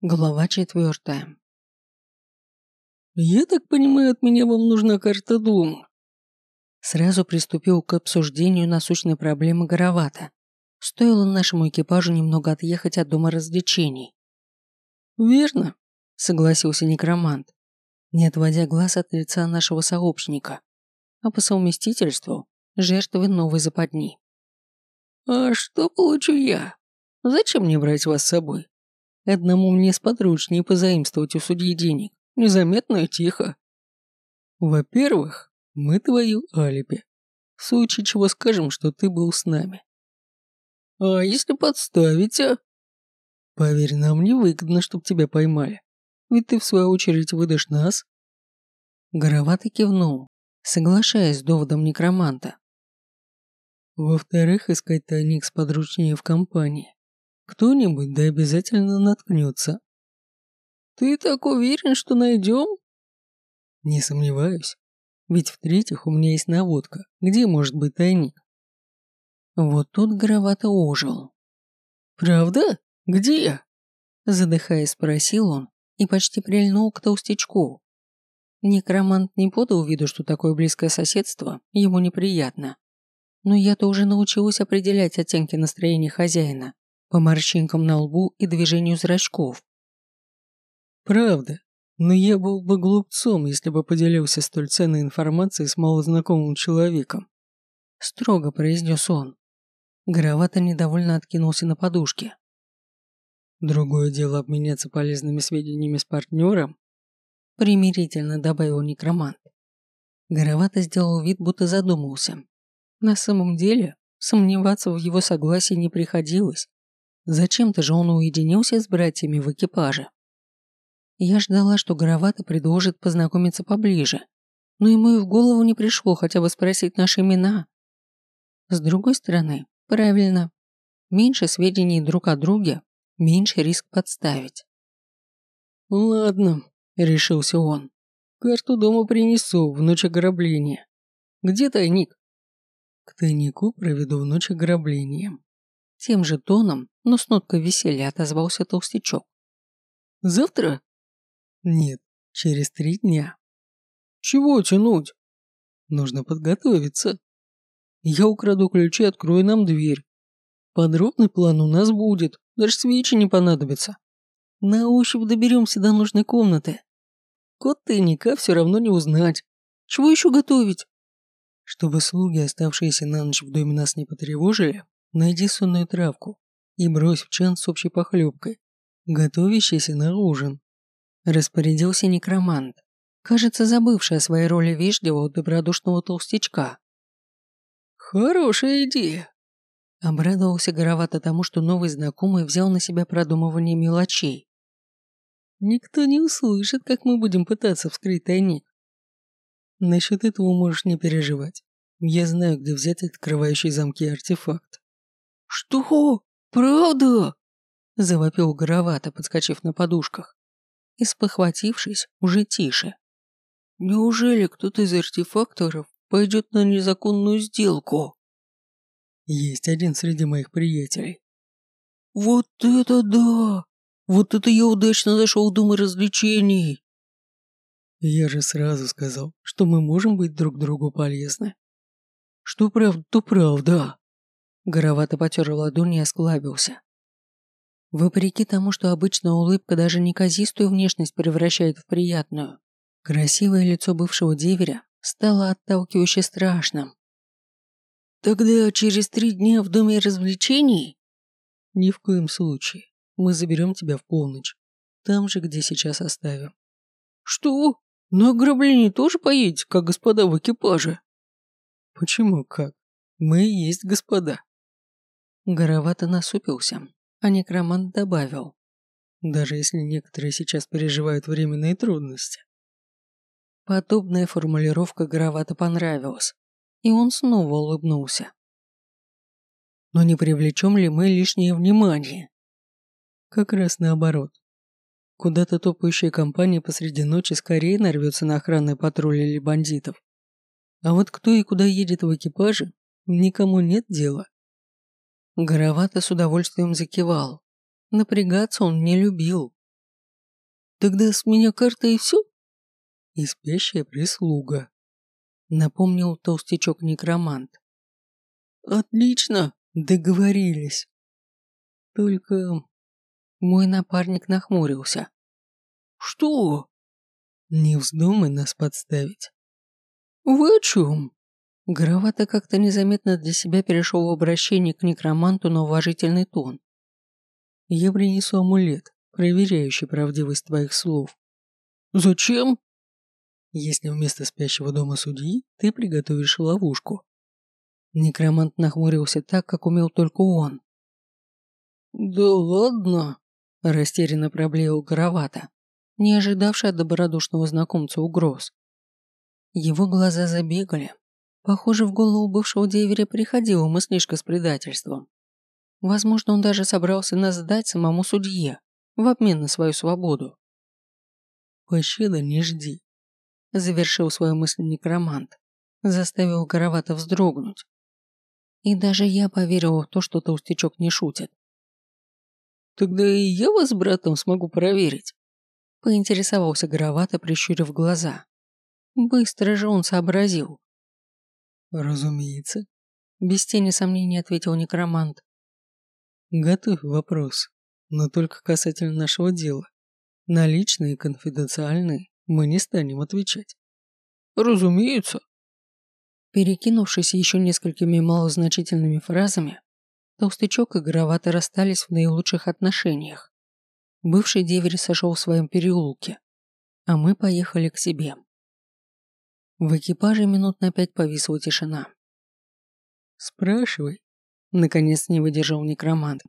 Глава четвертая. «Я так понимаю, от меня вам нужна карта дома?» Сразу приступил к обсуждению насущной проблемы Горовато. Стоило нашему экипажу немного отъехать от дома развлечений. «Верно», — согласился некромант, не отводя глаз от лица нашего сообщника, а по совместительству жертвы новой западни. «А что получу я? Зачем мне брать вас с собой? Одному мне сподручнее позаимствовать у судьи денег. Незаметно и тихо. Во-первых, мы твою алиби. В случае чего скажем, что ты был с нами. А если подставить, а? Поверь, нам не выгодно, чтобы тебя поймали. Ведь ты в свою очередь выдашь нас. Горовато кивнул, соглашаясь с доводом некроманта. Во-вторых, искать тайник сподручнее в компании. Кто-нибудь да обязательно наткнется. Ты так уверен, что найдем? Не сомневаюсь. Ведь в-третьих, у меня есть наводка. Где может быть тайник? Вот тут Горовато ожил. «Правда? Где?» Задыхаясь, спросил он и почти прильнул к толстячку. Некромант не подал виду, что такое близкое соседство ему неприятно. Но я-то уже научилась определять оттенки настроения хозяина по морщинкам на лбу и движению зрачков. Правда, но я был бы глупцом, если бы поделился столь ценной информацией с малознакомым человеком. Строго произнес он. Горовато недовольно откинулся на подушке. Другое дело обменяться полезными сведениями с партнером, примирительно добавил некромант. Горовато сделал вид, будто задумался. На самом деле, сомневаться в его согласии не приходилось. Зачем-то же он уединился с братьями в экипаже. Я ждала, что Горовато предложит познакомиться поближе, но ему и в голову не пришло хотя бы спросить наши имена. С другой стороны, правильно, меньше сведений друг о друге, меньше риск подставить. «Ладно», — решился он. «Карту дома принесу в ночь ограбления. Где тайник?» «К тайнику проведу в ночь ограбления», тем же тоном, но с ноткой веселья отозвался толстячок. «Завтра?» «Нет, через три дня». «Чего тянуть?» «Нужно подготовиться. Я украду ключи открою нам дверь. Подробный план у нас будет, даже свечи не понадобится. На ощупь доберемся до нужной комнаты. Код тайника все равно не узнать. Чего еще готовить?» Чтобы слуги, оставшиеся на ночь в доме, нас не потревожили, Найди сонную травку и брось в чан с общей похлебкой, готовящейся на ужин. Распорядился некромант, кажется, забывший о своей роли вежливого добродушного толстячка. «Хорошая идея!» Обрадовался Горовато тому, что новый знакомый взял на себя продумывание мелочей. «Никто не услышит, как мы будем пытаться вскрыть тайник. Насчет этого можешь не переживать. Я знаю, где взять открывающий замки артефакт. «Что? Правда?» – завопил Горовато, подскочив на подушках. И спохватившись, уже тише. «Неужели кто-то из артефакторов пойдет на незаконную сделку?» «Есть один среди моих приятелей». «Вот это да! Вот это я удачно зашел в дом развлечений!» «Я же сразу сказал, что мы можем быть друг другу полезны». «Что правда, то правда!» Горовато потер ладони и осклабился. Вопреки тому, что обычная улыбка даже неказистую внешность превращает в приятную, красивое лицо бывшего деверя стало отталкивающе страшным. «Тогда через три дня в доме развлечений?» «Ни в коем случае. Мы заберем тебя в полночь. Там же, где сейчас оставим». «Что? На ограбление тоже поедете, как господа в экипаже?» «Почему как? Мы есть господа». Горовато насупился, а некромант добавил. Даже если некоторые сейчас переживают временные трудности. Подобная формулировка Горовато понравилась, и он снова улыбнулся. Но не привлечем ли мы лишнее внимание? Как раз наоборот. Куда-то топающая компания посреди ночи скорее нарвется на охранный патруль или бандитов. А вот кто и куда едет в экипаже, никому нет дела. Горовато с удовольствием закивал. Напрягаться он не любил. Тогда с меня карта и все? И прислуга. Напомнил толстячок-некромант. Отлично, договорились. Только мой напарник нахмурился. Что? Не вздумай нас подставить. Вы о чем? Гравата как-то незаметно для себя перешел в обращение к некроманту на уважительный тон. Я принесу амулет, проверяющий правдивость твоих слов. Зачем? Если вместо спящего дома судьи ты приготовишь ловушку. Некромант нахмурился так, как умел только он. Да ладно, растерянно проблеял Гравата, не ожидавший от добродушного знакомца угроз. Его глаза забегали, Похоже, в голову бывшего деверя приходила мыслишка с предательством. Возможно, он даже собрался нас сдать самому судье в обмен на свою свободу. «Пощады не жди», — завершил свою мысль некромант, заставил Горовато вздрогнуть. И даже я поверил в то, что толстячок не шутит. «Тогда и я вас с братом смогу проверить», — поинтересовался Горовато, прищурив глаза. Быстро же он сообразил. «Разумеется», – без тени сомнений ответил некромант. «Готовь вопрос, но только касательно нашего дела. На личные и конфиденциальные мы не станем отвечать». «Разумеется». Перекинувшись еще несколькими малозначительными фразами, Толстячок и Горовато расстались в наилучших отношениях. Бывший деверь сошел в своем переулке, а мы поехали к себе. В экипаже минут на пять повисла тишина. «Спрашивай», — наконец не выдержал некромант.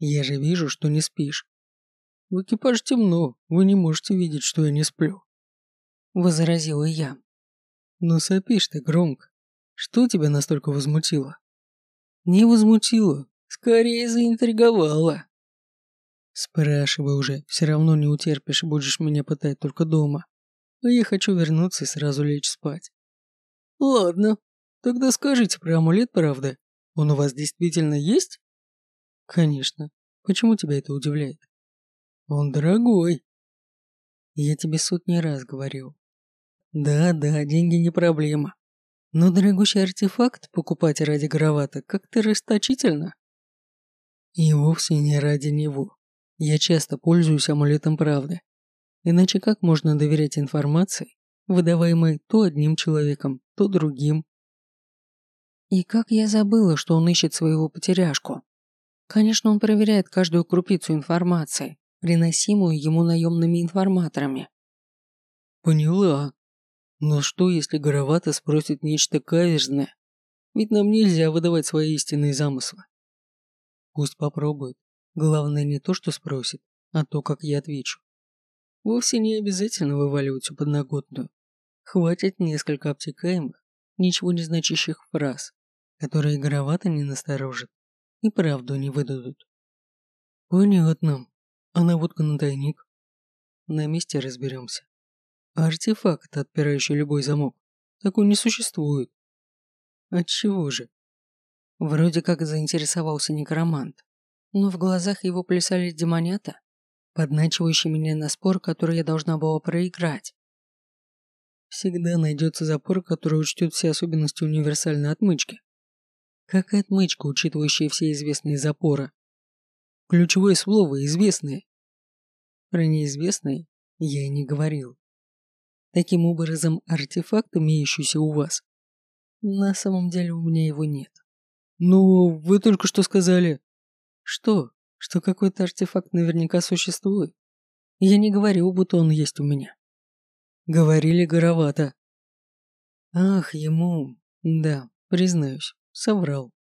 «Я же вижу, что не спишь. В экипаже темно, вы не можете видеть, что я не сплю», — возразила я. «Но сопишь ты громко. Что тебя настолько возмутило?» «Не возмутило, скорее заинтриговало». «Спрашивай уже, все равно не утерпишь будешь меня пытать только дома» а я хочу вернуться и сразу лечь спать. Ладно, тогда скажите про амулет, правда? Он у вас действительно есть? Конечно. Почему тебя это удивляет? Он дорогой. Я тебе сотни раз говорил. Да-да, деньги не проблема. Но дорогущий артефакт покупать ради гравата как-то расточительно. И вовсе не ради него. Я часто пользуюсь амулетом правды. Иначе как можно доверять информации, выдаваемой то одним человеком, то другим? И как я забыла, что он ищет своего потеряшку. Конечно, он проверяет каждую крупицу информации, приносимую ему наемными информаторами. Поняла. Но что, если Горовато спросит нечто каверзное? Ведь нам нельзя выдавать свои истинные замыслы. Пусть попробует. Главное не то, что спросит, а то, как я отвечу. Вовсе не обязательно вываливать подноготную. Хватит несколько обтекаемых, ничего не значащих фраз, которые горовато не насторожат и правду не выдадут. Понятно. А наводка на тайник? На месте разберемся. Артефакт, отпирающий любой замок, такой не существует. Отчего же? Вроде как заинтересовался некромант, но в глазах его плясали демонята, подначивающий меня на спор, который я должна была проиграть. Всегда найдется запор, который учтет все особенности универсальной отмычки. Как и отмычка, учитывающая все известные запоры. Ключевое слово «известные». Про неизвестные я и не говорил. Таким образом, артефакт, имеющийся у вас, на самом деле у меня его нет. Ну, вы только что сказали. Что? Что какой-то артефакт наверняка существует. Я не говорю, будто он есть у меня. Говорили горовато. Ах, ему... Да, признаюсь, соврал.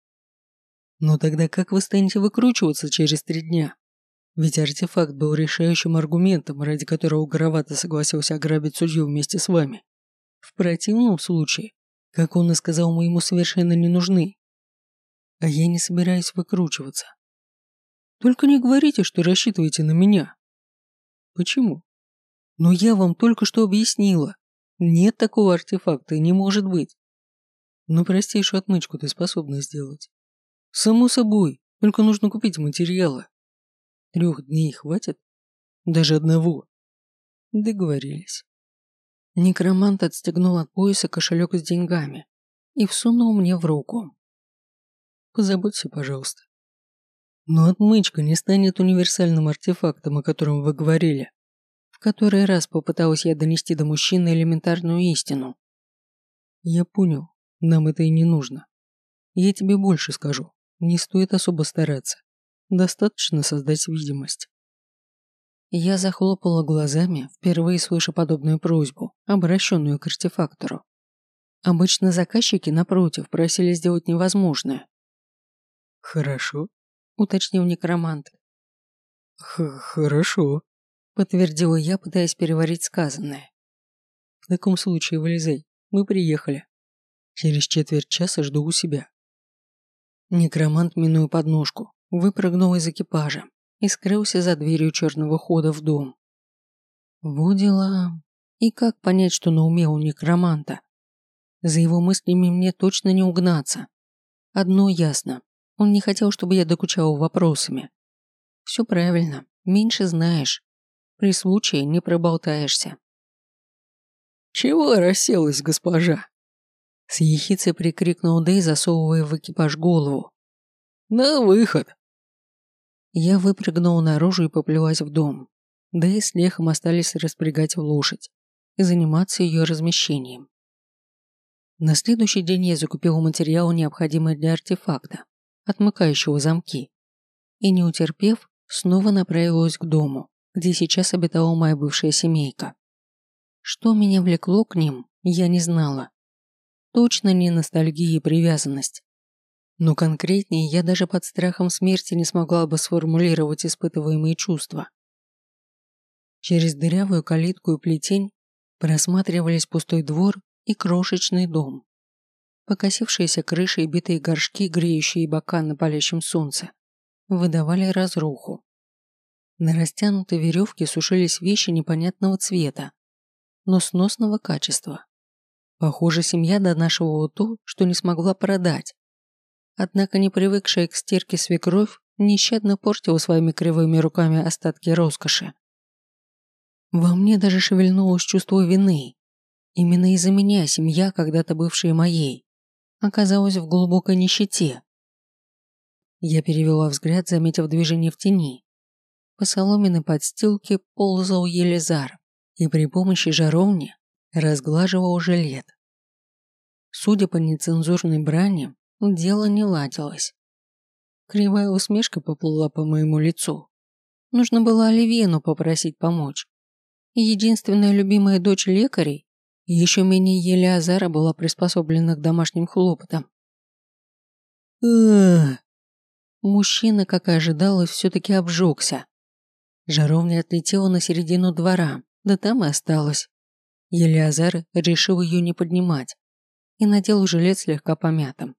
Но тогда как вы станете выкручиваться через три дня? Ведь артефакт был решающим аргументом, ради которого Горовато согласился ограбить судью вместе с вами. В противном случае, как он и сказал, мы ему совершенно не нужны. А я не собираюсь выкручиваться. Только не говорите, что рассчитываете на меня. Почему? Но я вам только что объяснила. Нет такого артефакта и не может быть. Но простейшую отмычку ты способна сделать. Само собой, только нужно купить материалы. Трех дней хватит? Даже одного. Договорились. Некромант отстегнул от пояса кошелек с деньгами и всунул мне в руку. Позаботься, пожалуйста. Но отмычка не станет универсальным артефактом, о котором вы говорили. В который раз попыталась я донести до мужчины элементарную истину. Я понял, нам это и не нужно. Я тебе больше скажу, не стоит особо стараться. Достаточно создать видимость. Я захлопала глазами, впервые слыша подобную просьбу, обращенную к артефактору. Обычно заказчики, напротив, просили сделать невозможное. «Хорошо», — уточнил некромант. Х «Хорошо», — подтвердила я, пытаясь переварить сказанное. «В таком случае вылезай, мы приехали. Через четверть часа жду у себя». Некромант, минуя подножку, выпрыгнул из экипажа, и скрылся за дверью черного хода в дом. Во И как понять, что на уме у некроманта? За его мыслями мне точно не угнаться. Одно ясно. Он не хотел, чтобы я докучала вопросами. Все правильно. Меньше знаешь. При случае не проболтаешься. «Чего расселась, госпожа?» С ехицей прикрикнул Дэй, засовывая в экипаж голову. «На выход!» Я выпрыгнула наружу и поплелась в дом. И с Лехом остались распрягать лошадь и заниматься ее размещением. На следующий день я закупила материал, необходимый для артефакта, отмыкающего замки, и, не утерпев, снова направилась к дому, где сейчас обитала моя бывшая семейка. Что меня влекло к ним, я не знала. Точно не ностальгия и привязанность. Но конкретнее я даже под страхом смерти не смогла бы сформулировать испытываемые чувства. Через дырявую калитку и плетень просматривались пустой двор и крошечный дом. Покосившиеся крыши и битые горшки, греющие бока на палящем солнце, выдавали разруху. На растянутой веревке сушились вещи непонятного цвета, но сносного качества. Похоже, семья донашивала то, что не смогла продать, Однако не привыкшая к стирке свекровь нещадно портила своими кривыми руками остатки роскоши. Во мне даже шевельнулось чувство вины. Именно из-за меня семья, когда-то бывшая моей, оказалась в глубокой нищете. Я перевела взгляд, заметив движение в тени. По соломенной подстилке ползал Елизар и при помощи жаровни разглаживал жилет. Судя по нецензурной брани, Дело не ладилось. Кривая усмешка поплыла по моему лицу. Нужно было Оливьену попросить помочь. Единственная любимая дочь лекарей, еще менее Елеазара была приспособлена к домашним хлопотам. Мужчина, как и ожидалось, все-таки обжегся. Жаровня отлетела на середину двора, да там и осталась. Елеазар решил ее не поднимать и надел жилет слегка помятым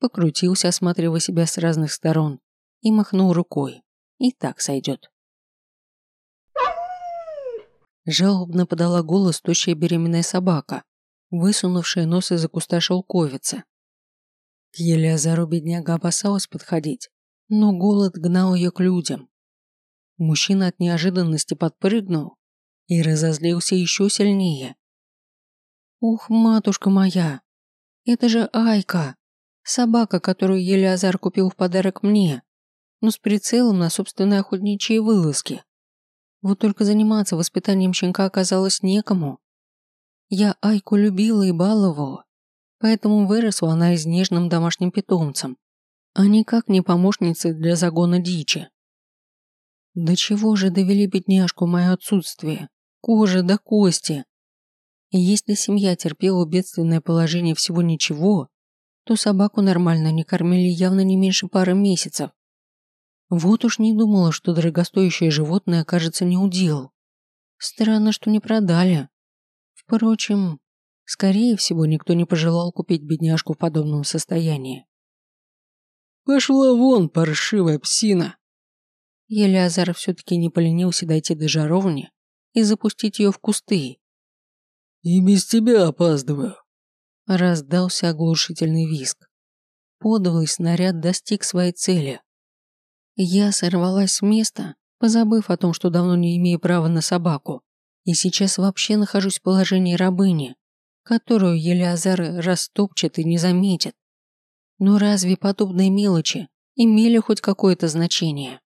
покрутился, осматривая себя с разных сторон, и махнул рукой. И так сойдет. Жалобно подала голос тощая беременная собака, высунувшая нос из-за куста шелковицы. К Елеазару бедняга опасалась подходить, но голод гнал ее к людям. Мужчина от неожиданности подпрыгнул и разозлился еще сильнее. «Ух, матушка моя, это же Айка!» Собака, которую Елеазар купил в подарок мне, но с прицелом на собственные охотничьи вылазки. Вот только заниматься воспитанием щенка оказалось некому. Я Айку любила и баловала, поэтому выросла она из нежным домашним питомцем, а никак не помощницей для загона дичи. До чего же довели бедняжку мое отсутствие? Кожа до кости. И если семья терпела бедственное положение всего ничего, то собаку нормально не кормили явно не меньше пары месяцев. Вот уж не думала, что дорогостоящее животное окажется не удел. Странно, что не продали. Впрочем, скорее всего, никто не пожелал купить бедняжку в подобном состоянии. «Пошла вон, паршивая псина!» Елеазар все-таки не поленился дойти до жаровни и запустить ее в кусты. «И без тебя опаздываю!» Раздался оглушительный визг. Подовый снаряд достиг своей цели. Я сорвалась с места, позабыв о том, что давно не имею права на собаку, И сейчас вообще нахожусь в положении рабыни, которую Елеазар растопчет и не заметит. Но разве подобные мелочи имели хоть какое-то значение?